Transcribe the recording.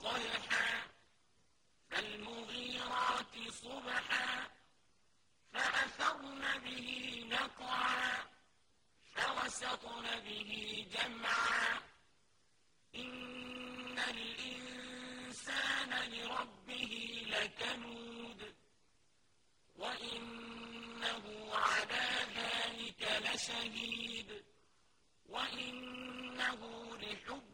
قلحا فالمغيرات صبحا فأثرن به نقعا فوسطن به جمعا. إن الإنسان لربه لكنود وإنه على ذلك لشهيد وإنه لحب